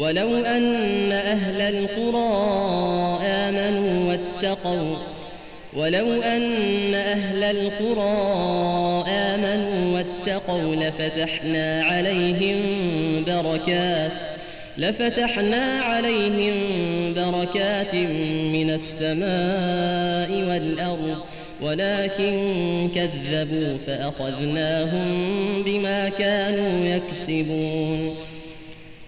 ولو أن أهل القرى آمنوا واتقوا. ولو أن أهل القرى آمنوا واتقوا لفتحنا عليهم بركات لفتحنا عليهم بركات من السماء والأرض. ولكن كذبوا فأخذناهم بما كانوا يكسبون.